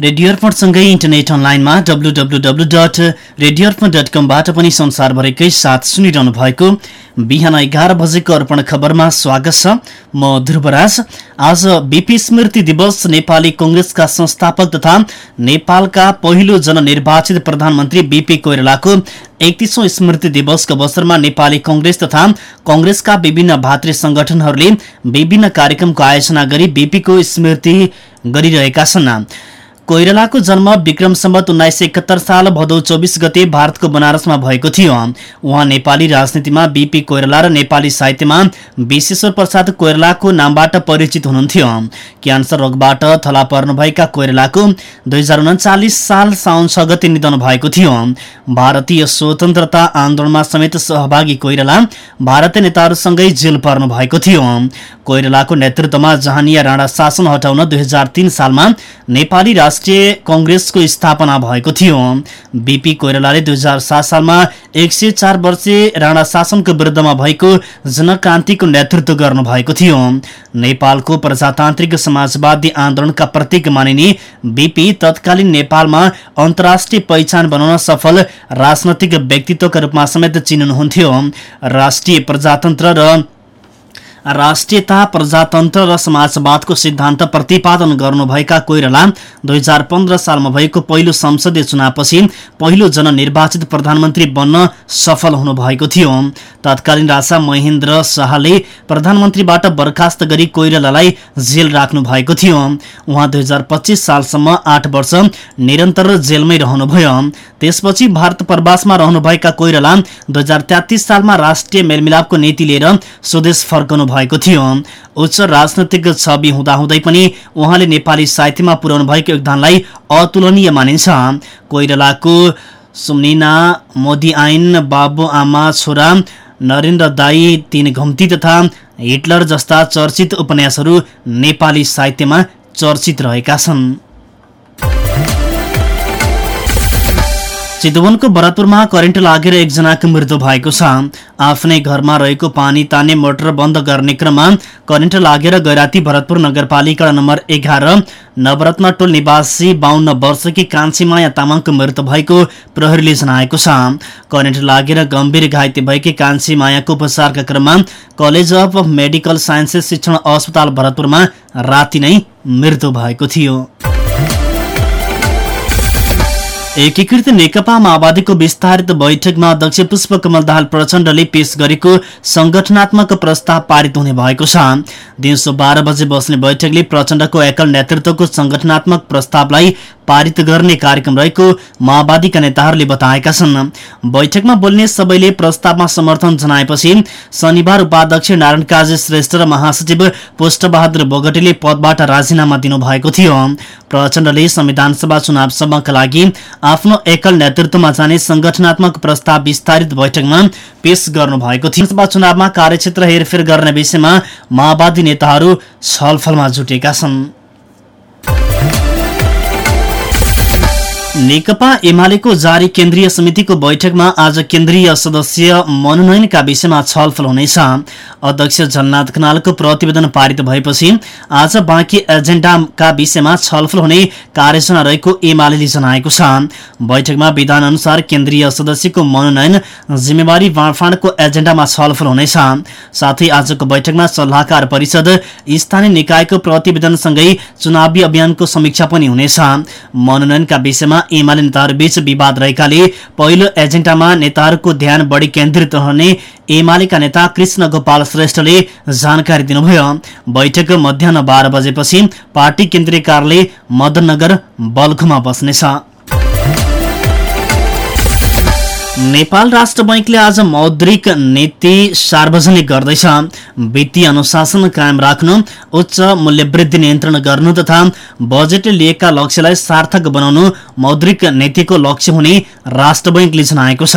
Radio अर्पणसँगै internet अनलाइनमा W W dot radio Arpan dot कमबाट पनि संसारभरिकै साथ सुनिरहनु भएको बिहान एघार बजेको अर्पण खबरमा स्वागत छ। म ध्रुवराज। आज बिपी स्मृति दिवस नेपाली कङ्ग्रेसका संस्थापक तथा नेपालका पहिलो जननिर्वाचित प्रधानमन्त्री बिपी कोइरालाको एकतिसौँ स्मृति दिवसको अवसरमा नेपाली कङ्ग्रेस तथा कङ्ग्रेसका विभिन्न भातृ संगठनहरूले विभिन्न कार्यक्रमको आयोजना गरी बिपीको स्मृति गरिरहेका छन्। कोइरालाको जन्म विक्रम सम्बत उन्नाइस सय एकहत्तर साल भदौ चौबिस गते भारतको बनारसमा भएको थियो। उहाँ नेपाली राजनीतिमा बिपी कोइराला र नेपाली साहित्यमा विश्वेश्वर प्रसाद कोइरालाको नामबाट परिचित हुनुहुन्थ्यो। क्यान्सर रोगबाट थला पर्नुभएका कोइरालाको दुई साल साउन छ गते निधन भएको थियो। भारतीय स्वतन्त्रता आन्दोलनमा समेत सहभागी कोइराला भारतीय नेताहरूसँगै जेल पर्नु भएको थियो। कोइरालाको नेतृत्वमा जहानिया राणा शासन हटाउन दुई सालमा नेपाली राष्ट्रिय कङ्ग्रेसको स्थापना भएको थियो। बिपी कोइरालाले दुई सालमा एक सय चार वर्षीय राणा शासनको विरुद्धमा भएको जनक्रान्तिको नेतृत्व गर्नुभएको थियो। नेपालको प्रजातान्त्रिक समाजवादी आन्दोलनका प्रतीक मानिने बिपी तत्कालीन नेपालमा अन्तर्राष्ट्रिय पहिचान बनाउन सफल राजनैतिक व्यक्तित्वका रूपमा समेत चिन्नुहुन्थ्यो। राष्ट्रिय प्रजातन्त्र र राष्ट्रियता प्रजातन्त्र र समाजवादको सिद्धान्त प्रतिपादन गर्नुभएका कोइराला दुई हजार पन्ध्र सालमा भएको पहिलो संसदीय चुनावपछि पहिलो जननिर्वाचित प्रधानमन्त्री बन्न सफल हुनुभएको थियो। तत्कालीन राजा महेन्द्र शाहले प्रधानमन्त्रीबाट बर्खास्त गरी कोइरालालाई जेल राख्नु भएको थियो। उहाँ दुई सालसम्म आठ वर्ष निरन्तर जेलमै रहनुभयो। त्यसपछि भारत प्रवासमा रहनुभएका कोइराला दुई सालमा राष्ट्रिय मेलमिलापको नीति लिएर स्वदेश फर्कनु भएको थियो। उच्च राजनैतिक छवि हुँदाहुँदै पनि उहाँले नेपाली साहित्यमा पुर्याउनु भएको योगदानलाई अतुलनीय मानिन्छ। कोइरालाको सुम्निना मोदी आइन बाबु आमा छोरा नरेन्द्र दाई तीन घम्ती तथा हिटलर जस्ता चर्चित उपन्यासहरू नेपाली साहित्यमा चर्चित रहेका छन्। चितवनको भरतपुरमा करेन्ट लागेर एकजनाको मृत्यु भएको छ। आफ्नै घरमा रहेको पानी तान्ने मोटर बन्द गर्ने क्रममा करेन्ट लागेर गैराती भरतपुर नगरपालिका नम्बर एघार नवरत्न टोल निवासी बाहन्न वर्षकी कान्छीमाया तामाङको मृत्यु भएको प्रहरीले जनाएको छ। करेन्ट लागेर गम्भीर घाइते भएकी कान्छी मायाको उपचारका क्रममा कलेज अफ मेडिकल साइन्सेस शिक्षण अस्पताल भरतपुरमा राति नै मृत्यु भएको थियो। एकीकृत नेकपा माओवादीको विस्तारित बैठकमा अध्यक्ष पुष्पकमल दाहाल प्रचण्डले पेश गरेको संगठनात्मक प्रस्ताव पारित हुने भएको छ। दिउँसो बाह्र बजे बस्ने बैठकले प्रचण्डको एकल नेतृत्वको संगठनात्मक प्रस्तावलाई पारित गर्ने कार्यक्रम रहेको माओवादीका नेताहरूले बताएका छन्। बैठकमा बोल्ने सबैले प्रस्तावमा समर्थन जनाएपछि शनिबार उपाध्यक्ष नारायण काजी श्रेष्ठ र महासचिव पुष्टबहादुर बोगटीले पदबाट राजीनामा दिनुभएको थियो। प्रचण्डले संविधानसभा चुनावसम्मका लागि आफ्नो एकल नेतृत्वमा जाने संगठनात्मक प्रस्ताव विस्तारित बैठकमा पेश गर्नुभएको थियो। चुनावमा कार्यक्षेत्र हेरफेर गर्ने विषयमा माओवादी नेताहरू छलफलमा जुटेका छन्। नेकपा एमालेको जारी केन्द्रीय समितिको बैठकमा आज केन्द्रीय सदस्य मनोनयनका विषयमा छलफल हुनेछ। अध्यक्ष झलनाथ खनालको प्रतिवेदन पारित भएपछि आज बाँकी एजेण्डाका विषयमा छलफल हुने कार्ययोजना रहेको एमाले जनाएको छ। बैठकमा विधान अनुसार केन्द्रीय सदस्यको मनोनयन जिम्मेवारी बाँडफाँडको एजेण्डामा छलफल हुनेछ। साथै आजको बैठकमा सल्लाहकार परिषद स्थानीय निकायको प्रतिवेदनसँगै चुनावी अभियानको समीक्षा पनि हुनेछ। मनोनयनका विषयमा एमाले नेताहरूबीच विवाद रहेकाले पहिलो एजेन्डामा नेताहरूको ध्यान बढी केन्द्रित रहने एमालेका नेता कृष्ण गोपाल श्रेष्ठले जानकारी दिनुभयो। बैठक मध्याह बाह्र बजेपछि पार्टी केन्द्रीय कार्यालय मदननगर बल्खुमा बस्नेछ। नेपाल राष्ट्र बैङ्कले आज मौद्रिक नीति सार्वजनिक गर्दैछ। वित्तीय अनुशासन कायम राख्नु उच्च मूल्यवृद्धि नियन्त्रण गर्नु तथा बजेटले लिएका लक्ष्यलाई सार्थक बनाउनु मौद्रिक नीतिको लक्ष्य हुने राष्ट्र बैङ्कले जनाएको छ।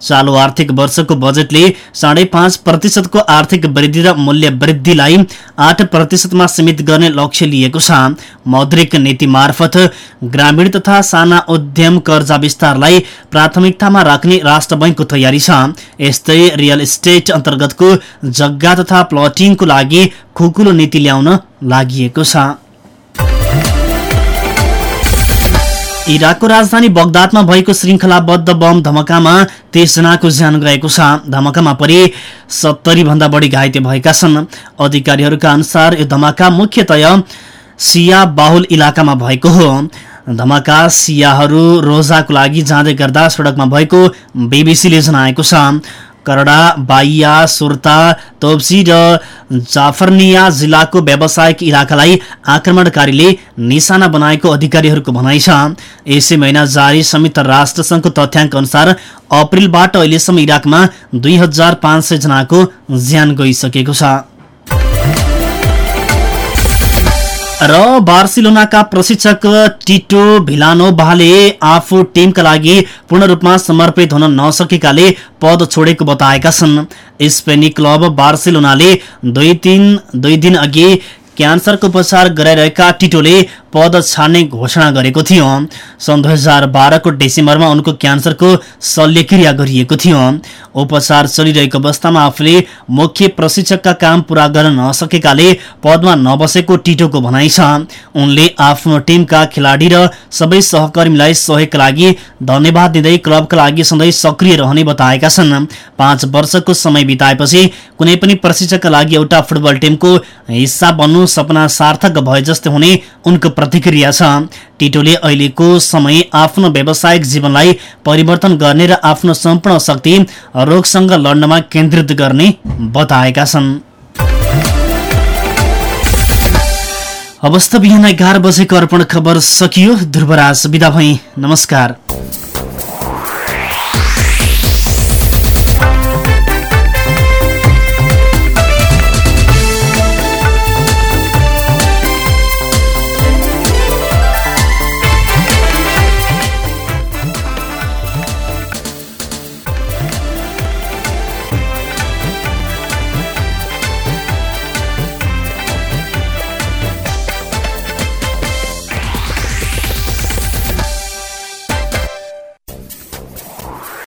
चालु आर्थिक वर्षको बजेटले साढे पाँच प्रतिशतको आर्थिक वृद्धि र मूल्य वृद्धिलाई आठ प्रतिशतमा सीमित गर्ने लक्ष्य लिएको छ। मौद्रिक नीति मार्फत ग्रामीण तथा साना उद्यम कर्जा विस्तारलाई प्राथमिकतामा राख्ने राष्ट्र बैंकको तयारी छ। यस्तै रियल इस्टेट अन्तर्गतको जग्गा तथा प्लटिङको लागि खुकुलो नीति ल्याउन लागि छ। इराकको राजधानी बगदादमा भएको श्रृङ्खलाबद्ध बम धमाकामा धमकामा तेसजनाको ज्यान गएको छ। धमाकामा परि सत्तरी भन्दा बढी घाइते भएका छन्। अधिकारीहरूका अनुसार यो धमाका मुख्यतया सिया बाहुल इलाकामा भएको हो। धमाका सियाहरू रोजाको लागि जाँदै गर्दा सडकमा भएको बिबिसीले जनाएको छ। करडा बाइया सुर्ता तोप्सी र जाफरनिया जिल्लाको व्यावसायिक इलाकालाई आक्रमणकारीले निशाना बनाएको अधिकारीहरूको भनाइ छ। यसै महिना जारी संयुक्त राष्ट्रसङ्घको तथ्याङ्क अनुसार अप्रेलबाट अहिलेसम्म इराकमा दुई हजार पाँच सय जनाको ज्यान गइसकेको छ। र बार्सिलोनाका प्रशिक्षक टिटो भिलानोभाले आफू टिमका लागि पूर्ण रूपमा समर्पित हुन नसकेकाले पद छोडेको बताएका छन्। स्पेनी क्लब बार्सिलोनाले दुई दिन दुई दिन अघि क्यान्सरको उपचार गराइरहेका टिटोले पद छाड्ने घोषणा गरेको थियो। सन् दुई हजार बाह्रको डिसेम्बरमा उनको क्यान्सरको शल्यक्रिया गरिएको थियो। उपचार चलिरहेको अवस्थामा आफूले मुख्य प्रशिक्षकका काम पूरा गर्न नसकेकाले पदमा नबसेको टिटोको भनाइ छ। उनले आफ्नो टिमका खेलाडी र सबै सहकर्मीलाई सहयोगका लागि धन्यवाद दिँदै क्लबका लागि सधैँ सक्रिय रहने बताएका छन्। पाँच वर्षको समय बिताएपछि कुनै पनि प्रशिक्षकका लागि एउटा फुटबल टिमको हिस्सा बन्नु सपना सार्थक भए जस्तै हुने उनको प्रतिक्रिया छ। टिटोले अहिलेको समय आफ्नो व्यावसायिक जीवनलाई परिवर्तन गर्ने र आफ्नो सम्पूर्ण शक्ति रोगसँग लड्नमा केन्द्रित गर्ने बताएका छन्। अवस्था बिहान एघार बजेको अर्पण खबर सकियो। ध्रुवराज विदा भई। नमस्कार।